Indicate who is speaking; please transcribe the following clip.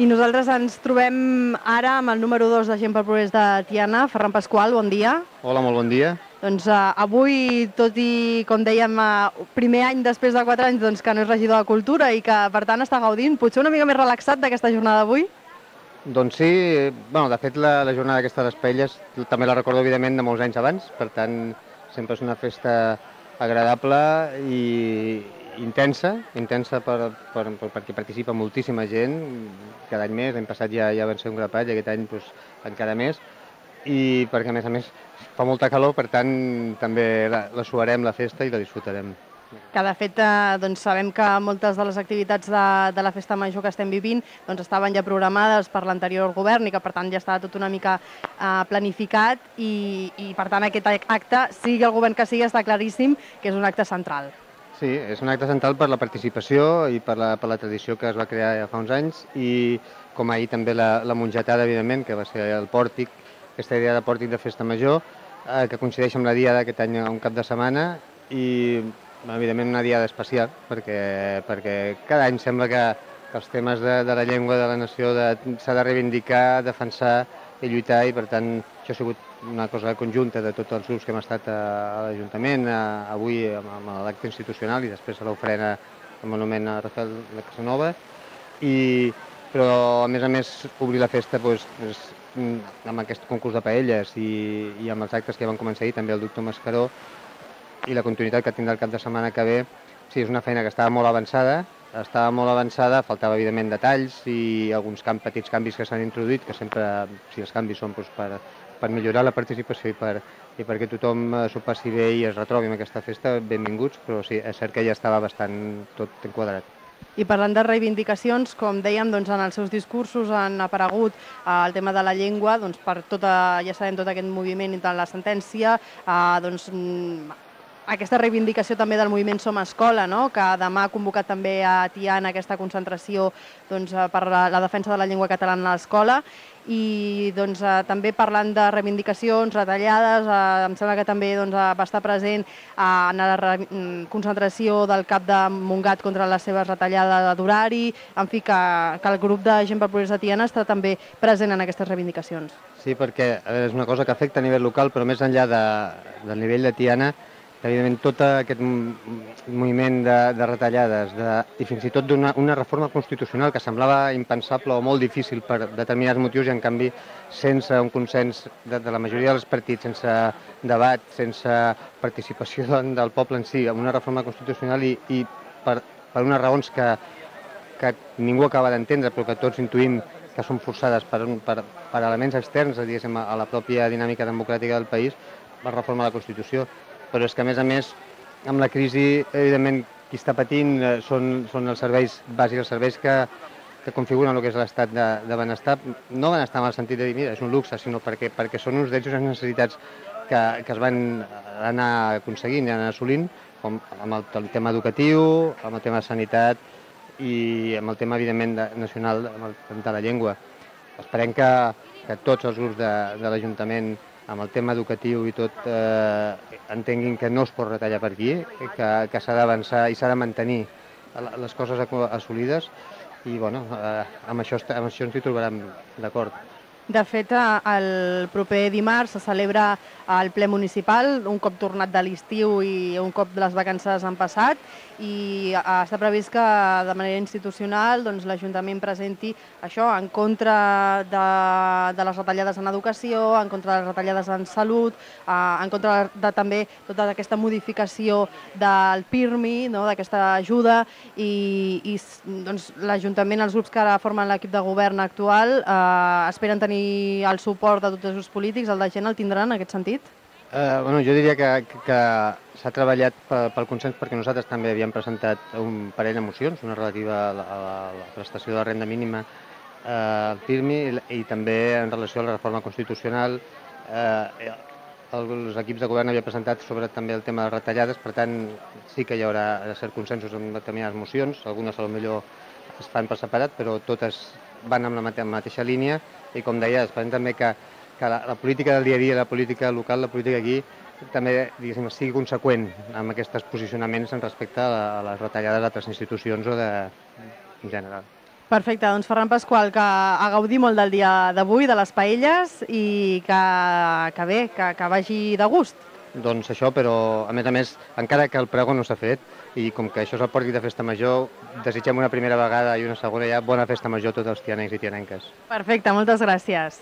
Speaker 1: I nosaltres ens trobem ara amb el número 2 de Gent pel Progrés de Tiana, Ferran Pasqual, bon dia.
Speaker 2: Hola, molt bon dia.
Speaker 1: Doncs uh, avui, tot i, com dèiem, uh, primer any després de 4 anys doncs, que no és regidor de Cultura i que, per tant, està gaudint, potser una mica més relaxat d'aquesta jornada d'avui?
Speaker 2: Doncs sí, bueno, de fet la, la jornada aquesta de les paelles també la recordo evidentment de molts anys abans, per tant sempre és una festa agradable i intensa, intensa per, per, per, perquè participa moltíssima gent, cada any més, l'any passat ja, ja van ser un grapat i aquest any doncs, encara més, i perquè a més a més fa molta calor, per tant també la, la suarem la festa i la disfrutarem.
Speaker 1: Que de fet eh, doncs, sabem que moltes de les activitats de, de la festa major que estem vivint doncs, estaven ja programades per l'anterior govern i que per tant ja estava tot una mica eh, planificat i, i per tant aquest acte, sigui el govern que sigui, està claríssim que és un acte central.
Speaker 2: Sí, és un acte central per la participació i per la, per la tradició que es va crear ja fa uns anys i com ahir també la, la mongetada, evidentment, que va ser el pòrtic, aquesta idea de pòrtic de festa major, eh, que coincideix amb la diada aquest any un cap de setmana i evidentment una diada especial, perquè, perquè cada any sembla que, que els temes de, de la llengua de la nació s'ha de reivindicar, defensar i lluitar, i per tant això ha sigut una cosa conjunta de tots els grups que hem estat a, a l'Ajuntament, avui amb, amb l'acte institucional i després a l'ofrena el monument a Rafael de Casanova, i, però a més a més obrir la festa doncs, és, amb aquest concurs de paelles i, i amb els actes que ja van començar ahir, també el doctor Mascaró, i la continuïtat que tindrà el cap de setmana que ve, sí, és una feina que estava molt avançada, estava molt avançada, faltava evidentment detalls i alguns camp, petits canvis que s'han introduït, que sempre, si els canvis són doncs, per, per millorar la participació i, per, i perquè tothom eh, s'ho passi bé i es retrobi en aquesta festa, benvinguts, però sí, és cert que ja estava bastant tot enquadrat.
Speaker 1: I parlant de reivindicacions, com dèiem, doncs, en els seus discursos han aparegut eh, el tema de la llengua, doncs, per tota, ja sabem, tot aquest moviment de la sentència, eh, doncs, mm, aquesta reivindicació també del moviment Som Escola, no? que demà ha convocat també a Tiana aquesta concentració doncs, eh, per la, la defensa de la llengua catalana a l'escola i doncs, eh, també parlant de reivindicacions, retallades, eh, em sembla que també doncs, eh, va estar present eh, en la mm, concentració del cap de Montgat contra les seves retallades d'horari, en fi, que, que el grup de gent per progrés de Tiana està també present en aquestes reivindicacions.
Speaker 2: Sí, perquè és una cosa que afecta a nivell local, però més enllà de, del nivell de Tiana, evidentment tot aquest moviment de, de retallades de, i fins i tot d'una una reforma constitucional que semblava impensable o molt difícil per determinats motius i en canvi sense un consens de, de la majoria dels partits, sense debat, sense participació del poble en si, amb una reforma constitucional i, i per, per unes raons que, que ningú acaba d'entendre però que tots intuïm que són forçades per, per, per elements externs a la pròpia dinàmica democràtica del país, la reforma de la Constitució però és que a més a més amb la crisi evidentment qui està patint eh, són, són els serveis bàsics, els serveis que, que configuren el que és l'estat de, de benestar, no benestar en el sentit de dir, mira, és un luxe, sinó perquè, perquè són uns drets i unes necessitats que, que es van anar aconseguint i anar assolint, com amb el, el tema educatiu, amb el tema de sanitat i amb el tema, evidentment, de, nacional, amb el, de la llengua. Esperem que, que tots els grups de, de l'Ajuntament amb el tema educatiu i tot, eh, entenguin que no es pot retallar per aquí, que, que s'ha d'avançar i s'ha de mantenir les coses assolides i bueno, eh, amb, això, amb això ens hi trobarem d'acord.
Speaker 1: De fet, eh, el proper dimarts se celebra el ple municipal, un cop tornat de l'estiu i un cop les vacances han passat, i eh, està previst que de manera institucional doncs, l'Ajuntament presenti això en contra de, de les retallades en educació, en contra de les retallades en salut, eh, en contra de també tota aquesta modificació del PIRMI, no, d'aquesta ajuda, i, i doncs, l'Ajuntament, els grups que ara formen l'equip de govern actual, eh, esperen tenir tenir el suport de tots els grups polítics, el de gent el tindran en aquest sentit?
Speaker 2: Eh, bueno, jo diria que, que, s'ha treballat pel, pel consens perquè nosaltres també havíem presentat un parell de mocions, una relativa a la, a la prestació de la renda mínima eh, PIRMI i, i també en relació a la reforma constitucional. Eh, els equips de govern havien presentat sobre també el tema de retallades, per tant sí que hi haurà cert consensos en determinades mocions, algunes a lo millor es fan per separat, però totes van amb la mateixa línia i com deia, esperem també que, que la, la política del dia a dia, la política local, la política aquí, també diguéssim, sigui conseqüent amb aquests posicionaments en respecte a, a les retallades d'altres institucions o de en general.
Speaker 1: Perfecte, doncs Ferran Pasqual, que a gaudir molt del dia d'avui, de les paelles, i que, que bé, que, que vagi de gust.
Speaker 2: Doncs això, però a més a més, encara que el pregó no s'ha fet, i com que això és el pòrtic de festa major, desitgem una primera vegada i una segona ja bona festa major a tots els tianencs i tianenques.
Speaker 1: Perfecte, moltes gràcies.